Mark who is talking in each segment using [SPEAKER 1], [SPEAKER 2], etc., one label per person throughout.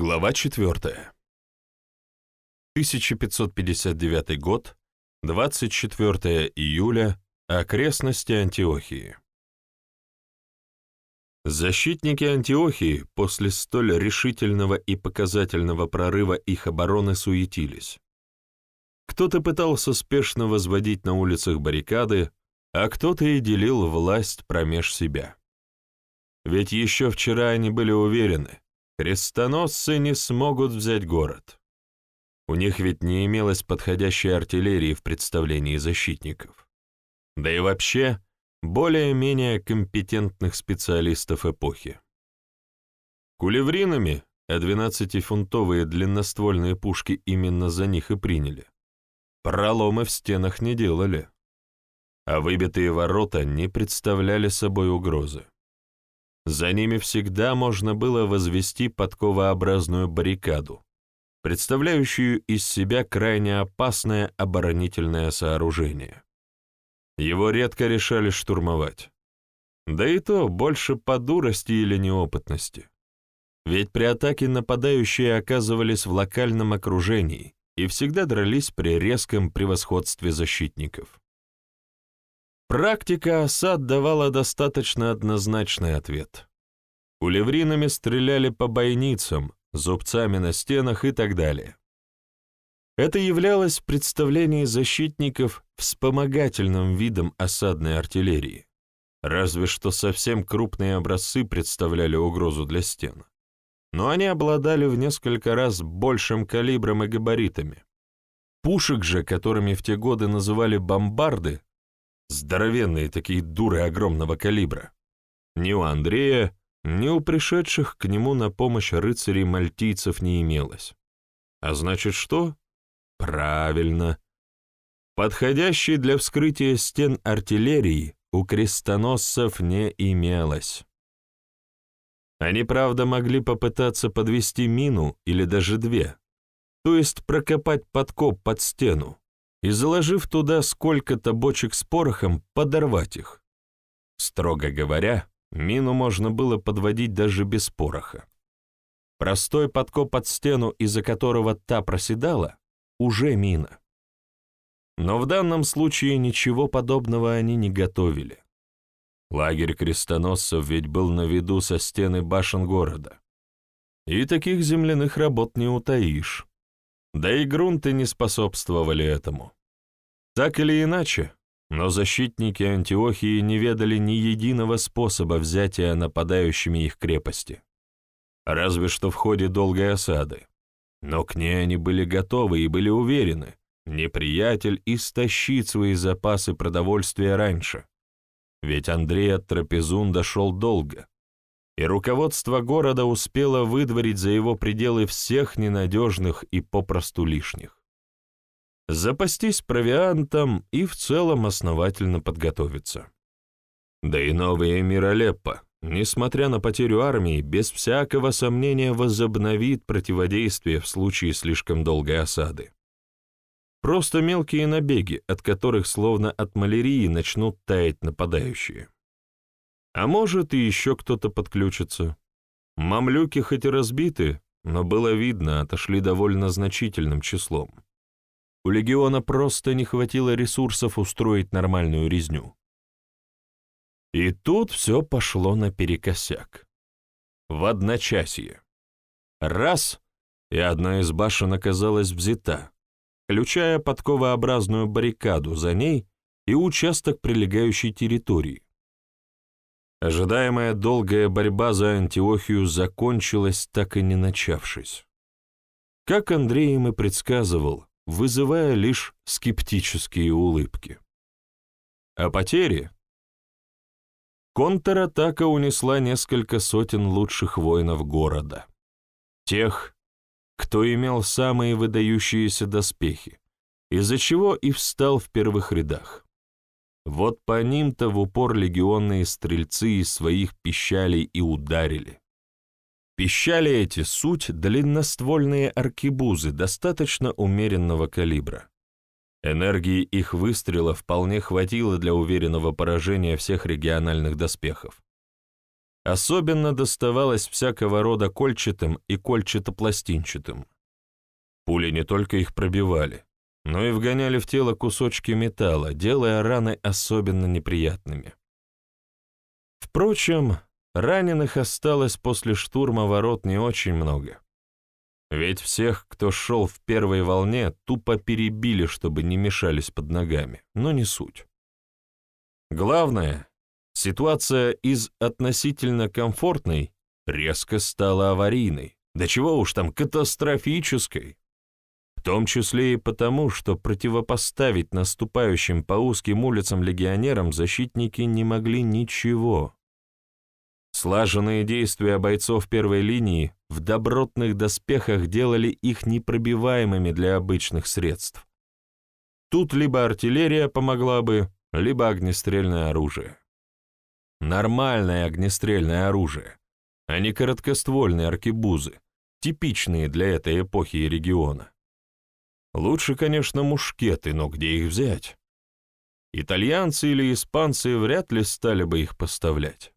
[SPEAKER 1] Глава 4. 1559 год, 24 июля, окрестности Антиохии. Защитники Антиохии после столь решительного и показательного прорыва их обороны суетились. Кто-то пытался спешно возводить на улицах баррикады, а кто-то и делил власть промеж себя. Ведь еще вчера они были уверены, крестоносцы не смогут взять город. У них ведь не имелось подходящей артиллерии в представлении защитников. Да и вообще, более-менее компетентных специалистов эпохи. Кулевринами, а 12-фунтовые длинноствольные пушки именно за них и приняли. Проломы в стенах не делали, а выбитые ворота не представляли собой угрозы. За ними всегда можно было возвести подковообразную баррикаду, представляющую из себя крайне опасное оборонительное сооружение. Его редко решали штурмовать. Да и то больше по дурости или неопытности. Ведь при атаке нападающие оказывались в локальном окружении и всегда дрались при резком превосходстве защитников. Практика осад давала достаточно однозначный ответ. Кулевринами стреляли по бойницам, зубцами на стенах и так далее. Это являлось в представлении защитников вспомогательным видом осадной артиллерии, разве что совсем крупные образцы представляли угрозу для стен. Но они обладали в несколько раз большим калибром и габаритами. Пушек же, которыми в те годы называли бомбарды, Здоровенные такие дуры огромного калибра. Ни у Андрея, ни у пришедших к нему на помощь рыцарей-мальтийцев не имелось. А значит что? Правильно. Подходящей для вскрытия стен артиллерии у крестоносцев не имелось. Они, правда, могли попытаться подвести мину или даже две, то есть прокопать подкоп под стену, и, заложив туда сколько-то бочек с порохом, подорвать их. Строго говоря, мину можно было подводить даже без пороха. Простой подкоп под стену, из-за которого та проседала, уже мина. Но в данном случае ничего подобного они не готовили. Лагерь крестоносцев ведь был на виду со стены башен города. И таких земляных работ не утаишь. Да и грунты не способствовали этому. Так или иначе, но защитники Антиохии не ведали ни единого способа взятия нападающими их крепости. Разве что в ходе долгой осады. Но к ней они были готовы и были уверены, неприятель истощит свои запасы продовольствия раньше. Ведь Андрей от Трапезун дошел долго, и руководство города успело выдворить за его пределы всех ненадежных и попросту лишних. Запастись провиантом и в целом основательно подготовиться. Да и новый эмир Алеппо, несмотря на потерю армии, без всякого сомнения возобновит противодействие в случае слишком долгой осады. Просто мелкие набеги, от которых словно от малярии начнут таять нападающие. А может, и еще кто-то подключится. Мамлюки хоть и разбиты, но было видно, отошли довольно значительным числом. У легиона просто не хватило ресурсов устроить нормальную резню. И тут все пошло наперекосяк. В одночасье. Раз, и одна из башен оказалась взята, включая подковообразную баррикаду за ней и участок прилегающей территории. Ожидаемая долгая борьба за Антиохию закончилась, так и не начавшись. Как Андрей им и предсказывал, вызывая лишь скептические улыбки. А потери? Контратака унесла несколько сотен лучших воинов города. Тех, кто имел самые выдающиеся доспехи, из-за чего и встал в первых рядах. Вот по ним-то в упор легионные стрельцы из своих пищалей и ударили. Пищали эти суть длинноствольные аркебузы достаточно умеренного калибра. Энергии их выстрела вполне хватило для уверенного поражения всех региональных доспехов. Особенно доставалось всякого рода кольчатым и кольчато-пластинчатым. Пули не только их пробивали, но и вгоняли в тело кусочки металла, делая раны особенно неприятными. Впрочем, раненых осталось после штурма ворот не очень много. Ведь всех, кто шел в первой волне, тупо перебили, чтобы не мешались под ногами, но не суть. Главное, ситуация из относительно комфортной резко стала аварийной, да чего уж там катастрофической. В том числе и потому, что противопоставить наступающим по узким улицам легионерам защитники не могли ничего. Слаженные действия бойцов первой линии в добротных доспехах делали их непробиваемыми для обычных средств. Тут либо артиллерия помогла бы, либо огнестрельное оружие. Нормальное огнестрельное оружие, а не короткоствольные аркебузы, типичные для этой эпохи и региона. Лучше, конечно, мушкеты, но где их взять? Итальянцы или испанцы вряд ли стали бы их поставлять.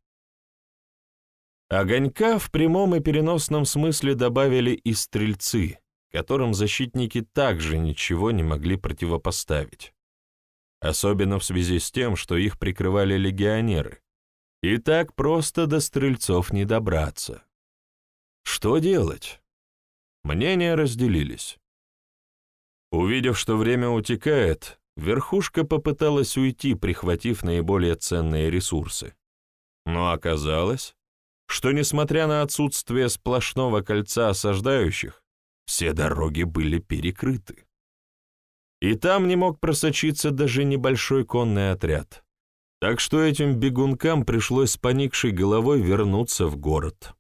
[SPEAKER 1] Огонька в прямом и переносном смысле добавили и стрельцы, которым защитники также ничего не могли противопоставить. Особенно в связи с тем, что их прикрывали легионеры. И так просто до стрельцов не добраться. Что делать? Мнения разделились. Увидев, что время утекает, верхушка попыталась уйти, прихватив наиболее ценные ресурсы. Но оказалось, что, несмотря на отсутствие сплошного кольца осаждающих, все дороги были перекрыты. И там не мог просочиться даже небольшой конный отряд. Так что этим бегункам пришлось с поникшей головой вернуться в город.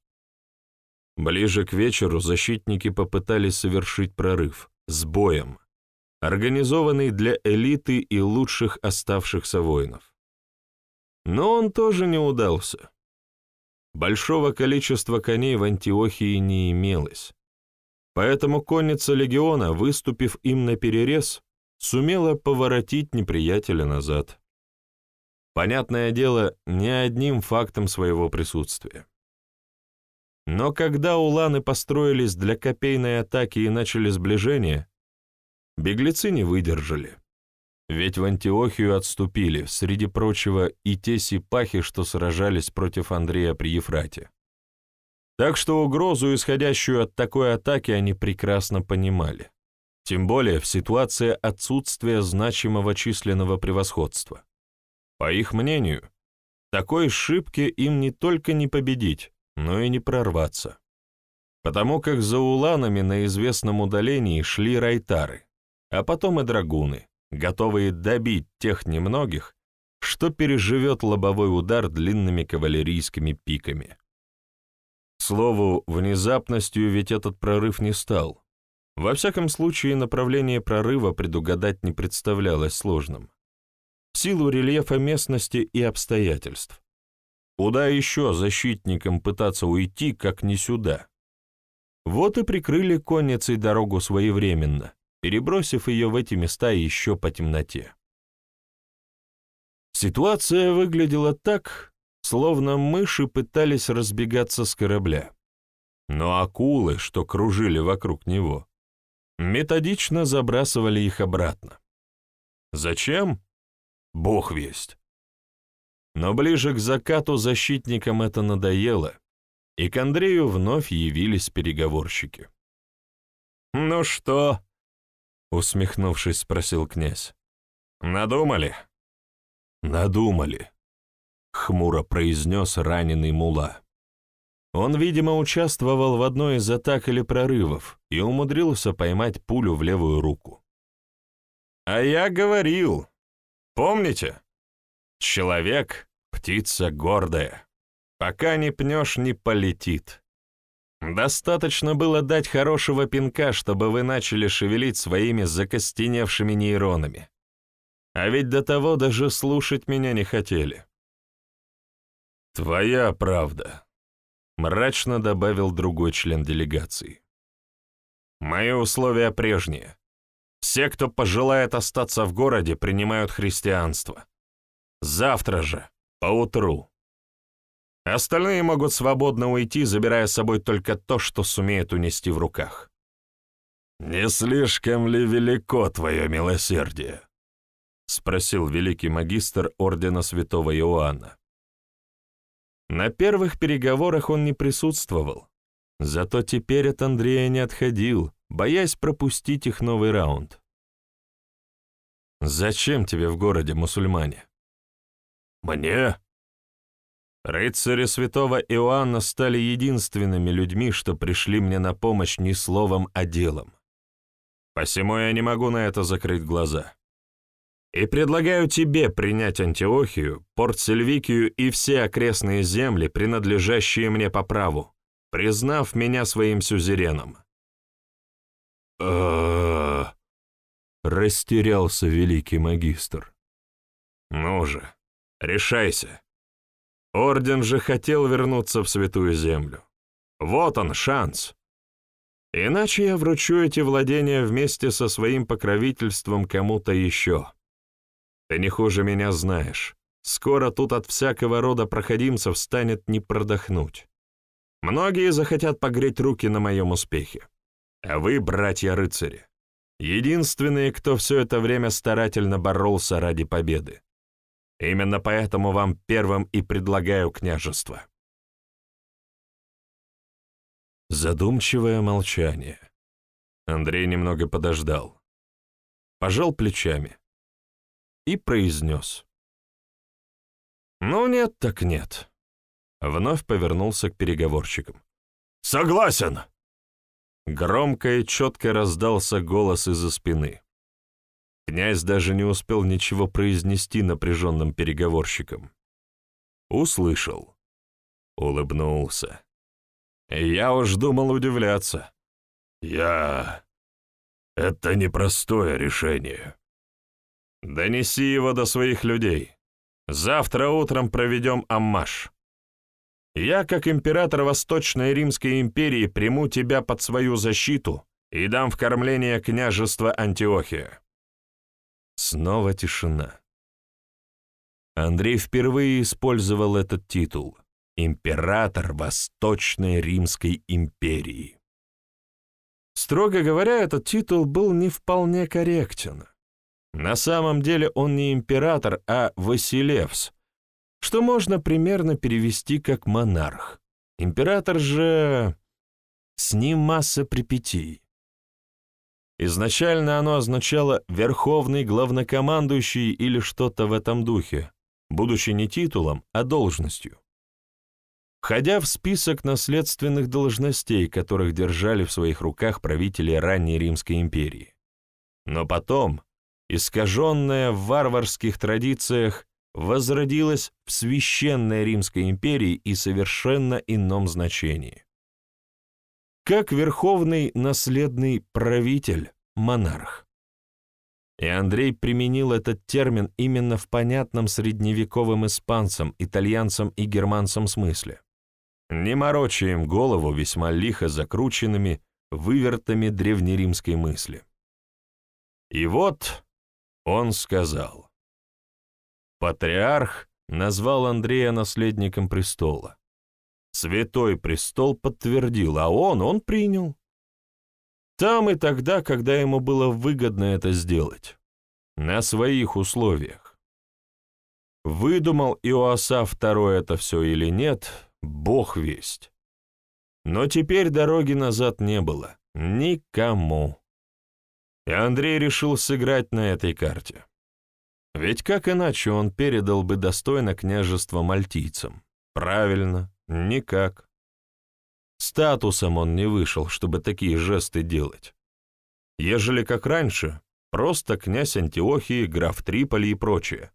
[SPEAKER 1] Ближе к вечеру защитники попытались совершить прорыв с боем, организованный для элиты и лучших оставшихся воинов. Но он тоже не удался. Большого количества коней в Антиохии не имелось. Поэтому конница легиона, выступив им на перерез, сумела поворотить неприятеля назад. Понятное дело, не одним фактом своего присутствия. Но когда уланы построились для копейной атаки и начали сближение, беглецы не выдержали. Ведь в Антиохию отступили, среди прочего, и те сипахи, что сражались против Андрея при Ефрате. Так что угрозу, исходящую от такой атаки, они прекрасно понимали. Тем более в ситуации отсутствия значимого численного превосходства. По их мнению, такой шибки им не только не победить, но и не прорваться. Потому как за уланами на известном удалении шли райтары, а потом и драгуны, готовые добить тех немногих, что переживет лобовой удар длинными кавалерийскими пиками. К слову, внезапностью ведь этот прорыв не стал. Во всяком случае, направление прорыва предугадать не представлялось сложным. В силу рельефа местности и обстоятельств. Куда еще защитникам пытаться уйти, как не сюда? Вот и прикрыли конницей дорогу своевременно, перебросив ее в эти места еще по темноте. Ситуация выглядела так, словно мыши пытались разбегаться с корабля. Но акулы, что кружили вокруг него, методично забрасывали их обратно. Зачем? Бог весть. Но ближе к закату защитникам это надоело, и к Андрею вновь явились переговорщики. «Ну что, Усмехнувшись, спросил князь. «Надумали?» «Надумали», — хмуро произнес раненый мула. Он, видимо, участвовал в одной из атак или прорывов и умудрился поймать пулю в левую руку. «А я говорил, помните? Человек — птица гордая. Пока не пнешь, не полетит. Достаточно было дать хорошего пинка, чтобы вы начали шевелить своими закостеневшими нейронами. А ведь до того даже слушать меня не хотели. «Твоя правда», — мрачно добавил другой член делегации. «Мои условия прежние. Все, кто пожелает остаться в городе, принимают христианство. Завтра же, поутру. Остальные могут свободно уйти, забирая с собой только то, что сумеют унести в руках. «Не слишком ли велико твое милосердие?» — спросил великий магистр ордена святого Иоанна. На первых переговорах он не присутствовал, зато теперь от Андрея не отходил, боясь пропустить их новый раунд. «Зачем тебе в городе мусульмане?»
[SPEAKER 2] «Мне?»
[SPEAKER 1] Рыцари святого Иоанна стали единственными людьми, что пришли мне на помощь не словом, а делом. Посему я не могу на это закрыть глаза. И предлагаю тебе принять Антиохию, Порт Сильвикию и все окрестные земли, принадлежащие мне по праву, признав меня своим сюзереном. Растерялся великий магистр. Ну же, решайся. Орден же хотел вернуться в Святую Землю. Вот он, шанс. Иначе я вручу эти владения вместе со своим покровительством кому-то еще. Ты не хуже меня знаешь. Скоро тут от всякого рода проходимцев станет не продохнуть. Многие захотят погреть руки на моем успехе. А вы, братья-рыцари, единственные, кто все это время старательно боролся ради победы. Именно поэтому вам первым и предлагаю княжество. Задумчивое молчание. Андрей немного подождал. Пожал плечами. И произнес. «Ну нет, так нет». Вновь повернулся к переговорщикам.
[SPEAKER 2] «Согласен!»
[SPEAKER 1] Громко и четко раздался голос из-за спины. Князь даже не успел ничего произнести напряженным переговорщикам. Услышал. Улыбнулся. Я уж думал удивляться.
[SPEAKER 2] Я... Это непростое решение.
[SPEAKER 1] Донеси его до своих людей. Завтра утром проведем аммаш. Я, как император Восточной Римской империи, приму тебя под свою защиту и дам в кормление княжества Антиохия. Снова тишина. Андрей впервые использовал этот титул — император Восточной Римской империи. Строго говоря, этот титул был не вполне корректен. На самом деле он не император, а Василевс — что можно примерно перевести как монарх. Император же... С ним масса припятий. Изначально оно означало «верховный главнокомандующий» или что-то в этом духе, будучи не титулом, а должностью. Входя в список наследственных должностей, которых держали в своих руках правители ранней Римской империи. Но потом, искаженная в варварских традициях, возродилась в Священной Римской империи и совершенно ином значении. Как верховный наследный правитель, монарх. И Андрей применил этот термин именно в понятном средневековым испанцам, итальянцам и германцам смысле. Не мороча им голову весьма лихо закрученными вывертами древнеримской мысли. И вот он сказал. Патриарх назвал Андрея наследником престола. Святой престол подтвердил, а он, он принял. Там и тогда, когда ему было выгодно это сделать. На своих условиях. Выдумал Иоасаф II это все или нет, бог весть. Но теперь дороги назад не было. Никому. И Андрей решил сыграть на этой карте. Ведь как иначе он передал бы достойно княжество мальтийцам? Правильно, никак. Статусом он не вышел, чтобы такие жесты делать. Ежели как раньше, просто князь Антиохии, граф Триполи и прочее.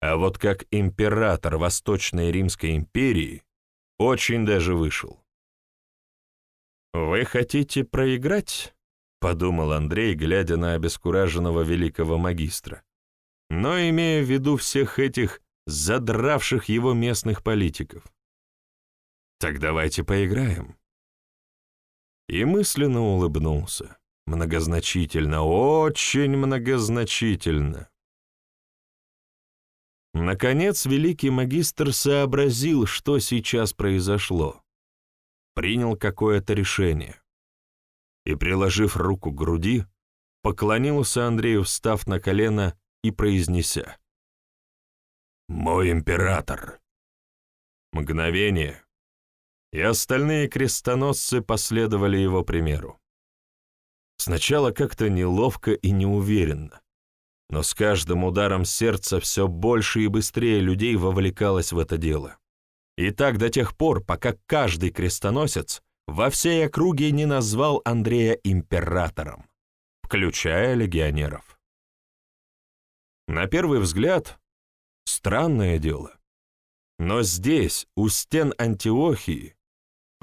[SPEAKER 1] А вот как император Восточной Римской империи очень даже вышел. «Вы хотите проиграть?» — подумал Андрей, глядя на обескураженного великого магистра но имея в виду всех этих задравших его местных политиков. Так давайте поиграем. И мысленно улыбнулся. Многозначительно, очень многозначительно. Наконец, великий магистр сообразил, что сейчас произошло. Принял какое-то решение. И, приложив руку к груди, поклонился Андрею, встав на колено и произнеся. «Мой император!» Мгновение, и остальные крестоносцы последовали его примеру. Сначала как-то неловко и неуверенно, но с каждым ударом сердца все больше и быстрее людей вовлекалось в это дело. И так до тех пор, пока каждый крестоносец во всей округе не назвал Андрея императором, включая легионеров. На первый взгляд, странное дело. Но здесь, у стен Антиохии,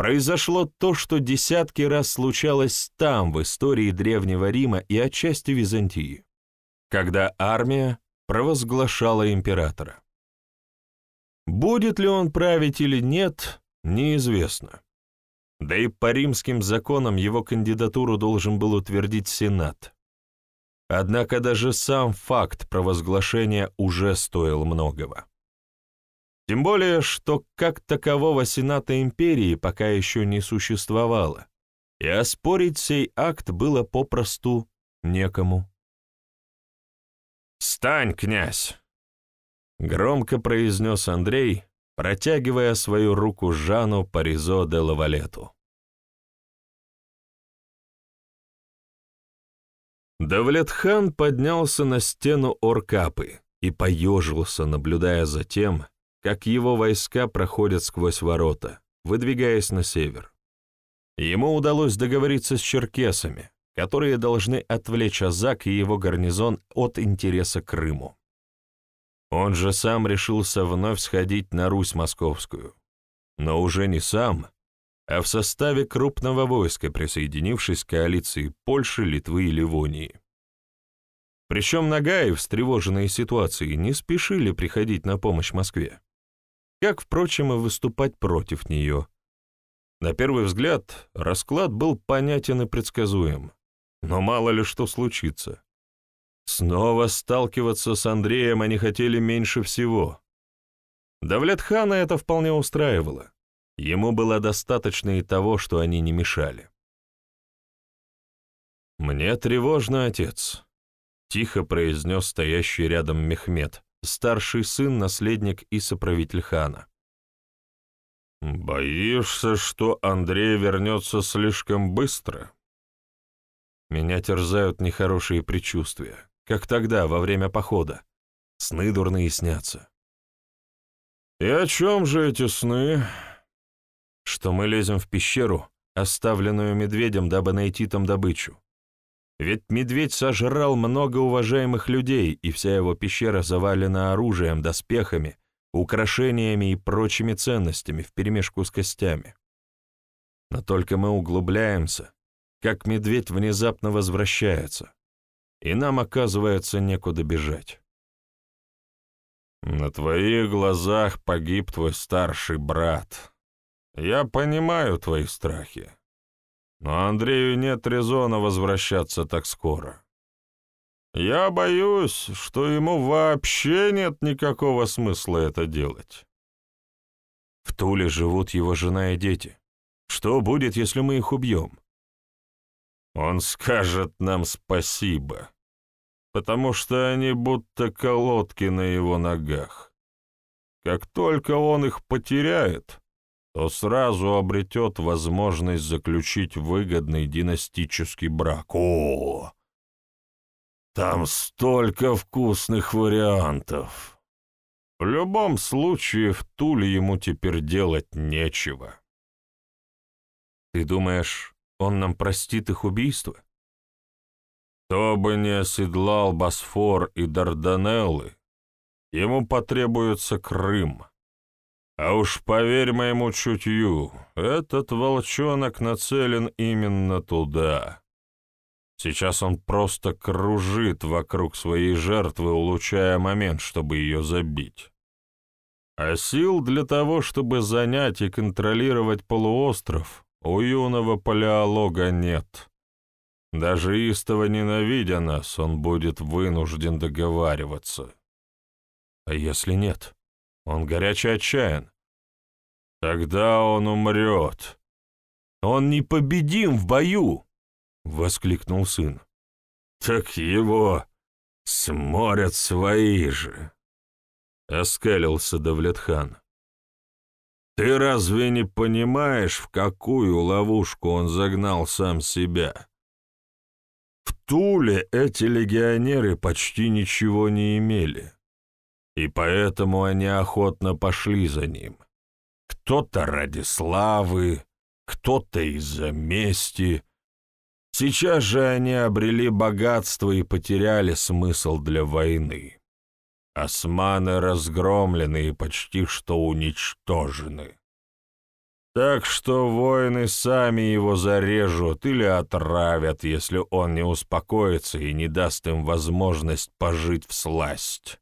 [SPEAKER 1] произошло то, что десятки раз случалось там, в истории Древнего Рима и отчасти Византии когда армия провозглашала императора. Будет ли он править или нет, неизвестно. Да и по римским законам его кандидатуру должен был утвердить Сенат. Однако даже сам факт провозглашения уже стоил многого. Тем более, что как такового Сената империи пока еще не существовало, и оспорить сей акт было попросту некому. «Встань, князь!» — громко произнес Андрей, протягивая свою руку Жану Паризо де Лавалету. Давлетхан поднялся на стену Оркапы и поежился, наблюдая за тем, как его войска проходят сквозь ворота, выдвигаясь на север. Ему удалось договориться с черкесами, которые должны отвлечь Азак и его гарнизон от интереса к Крыму. Он же сам решился вновь сходить на Русь Московскую, но уже не сам, а в составе крупного войска, присоединившись к коалиции Польши, Литвы и Ливонии. Причем Нагаев, встревоженные ситуацией, не спешили приходить на помощь Москве, как, впрочем, и выступать против нее. На первый взгляд, расклад был понятен и предсказуем но мало ли что случится. Снова сталкиваться с Андреем они хотели меньше всего. Давлетхана это вполне устраивало. Ему было достаточно и того, что они не мешали. «Мне тревожно, отец», — тихо произнес стоящий рядом Мехмед, старший сын, наследник и соправитель хана. «Боишься, что Андрей вернется слишком быстро?» Меня терзают нехорошие предчувствия, как тогда, во время похода. Сны дурные снятся. И о чем же эти сны? Что мы лезем в пещеру, оставленную медведем, дабы найти там добычу. Ведь медведь сожрал много уважаемых людей, и вся его пещера завалена оружием, доспехами, украшениями и прочими ценностями вперемешку с костями. Но только мы углубляемся, как медведь внезапно возвращается, и нам, оказывается, некуда бежать. На твоих глазах погиб твой старший брат. Я понимаю твои страхи, но Андрею нет резона возвращаться так скоро. Я боюсь, что ему вообще нет никакого смысла это делать. В Туле живут его жена и дети. Что будет, если мы их убьем? Он скажет нам спасибо, потому что они будто колодки на его ногах. Как только он их потеряет, то сразу обретет возможность заключить выгодный династический брак. О, там столько вкусных вариантов. В любом случае, в Туле ему теперь делать нечего. Ты думаешь, он нам простит их убийство? Кто бы не оседлал Босфор и Дарданеллы, ему потребуется Крым. А уж поверь моему чутью, этот волчонок нацелен именно туда. Сейчас он просто кружит вокруг своей жертвы, улучшая момент, чтобы ее забить. А сил для того, чтобы занять и контролировать полуостров, у юного палеолога нет. Даже истово ненавидя нас, он будет вынужден договариваться. А если нет? Он горячий отчаян. Тогда он умрет. Он непобедим в бою, — воскликнул сын. Так его сморят свои же, — оскалился Давлетхан. Ты разве не понимаешь, в какую ловушку он загнал сам себя? В Туле эти легионеры почти ничего не имели, и поэтому они охотно пошли за ним. Кто-то ради славы, кто-то из-за мести. Сейчас же они обрели богатство и потеряли смысл для войны. Османы разгромлены и почти что уничтожены. Так что воины сами его зарежут или отравят, если он не успокоится и не даст им возможность пожить в сласть.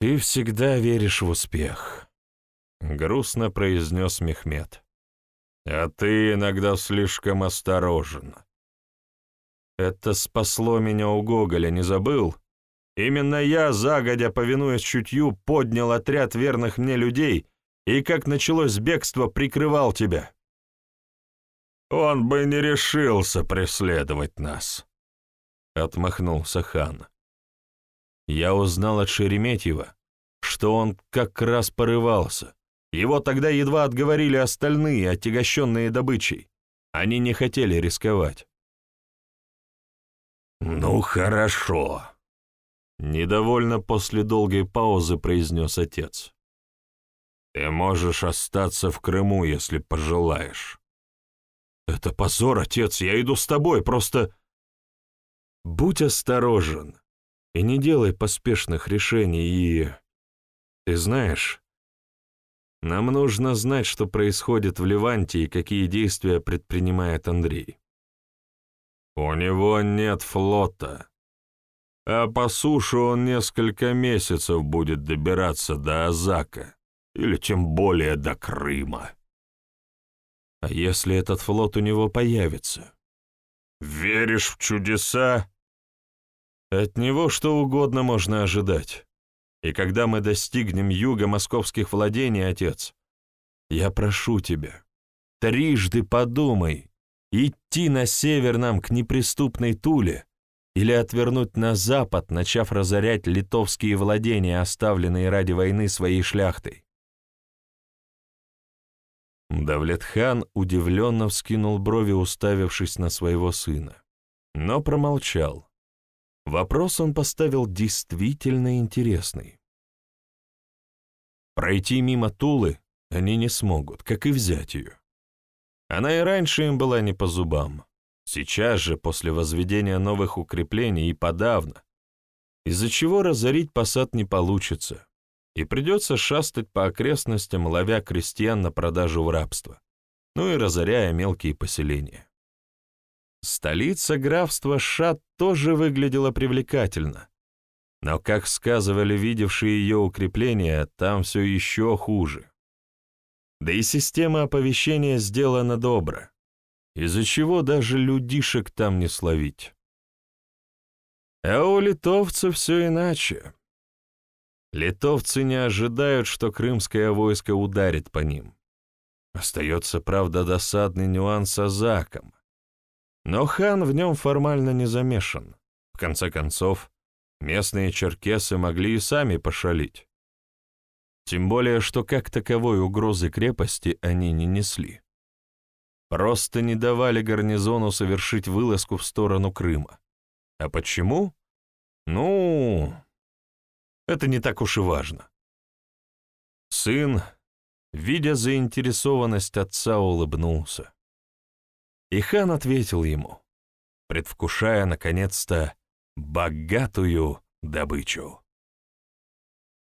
[SPEAKER 1] «Ты всегда веришь в успех», — грустно произнес Мехмед. «А ты иногда слишком осторожен». «Это спасло меня у Гоголя, не забыл?» Именно я, загодя повинуясь чутью, поднял отряд верных мне людей и, как началось бегство, прикрывал тебя. Он бы не решился преследовать нас, — отмахнулся хан. Я узнал от Шереметьева, что он как раз порывался. Его тогда едва отговорили остальные, отягощенные добычей. Они не хотели рисковать. «Ну, хорошо», Недовольно после долгой паузы произнес отец. «Ты можешь остаться в Крыму, если пожелаешь». «Это позор, отец, я иду с тобой, просто...» «Будь осторожен и не делай поспешных решений, и...» «Ты знаешь, нам нужно знать, что происходит в Ливанте и какие действия предпринимает Андрей». «У него нет флота», а по суше он несколько месяцев будет добираться до Азака, или тем более до Крыма. А если этот флот у него появится? Веришь в чудеса? От него что угодно можно ожидать. И когда мы достигнем юга московских владений, отец, я прошу тебя, трижды подумай, идти на север нам к неприступной Туле или отвернуть на запад, начав разорять литовские владения, оставленные ради войны своей шляхтой. Давлетхан удивленно вскинул брови, уставившись на своего сына, но промолчал. Вопрос он поставил действительно интересный. Пройти мимо Тулы они не смогут, как и взять ее. Она и раньше им была не по зубам. Сейчас же, после возведения новых укреплений и подавно, из-за чего разорить посад не получится, и придется шастать по окрестностям, ловя крестьян на продажу в рабство, ну и разоряя мелкие поселения. Столица графства Шат тоже выглядела привлекательно, но, как сказывали видевшие ее укрепления, там все еще хуже. Да и система оповещения сделана добро из-за чего даже людишек там не словить. А у литовцев все иначе. Литовцы не ожидают, что крымское войско ударит по ним. Остается, правда, досадный нюанс с Азаком. Но хан в нем формально не замешан. В конце концов, местные черкесы могли и сами пошалить. Тем более, что как таковой угрозы крепости они не несли. Просто не давали гарнизону совершить вылазку в сторону Крыма. А почему? Ну, это не так уж и важно. Сын, видя заинтересованность отца, улыбнулся. И хан ответил ему, предвкушая, наконец-то, богатую добычу.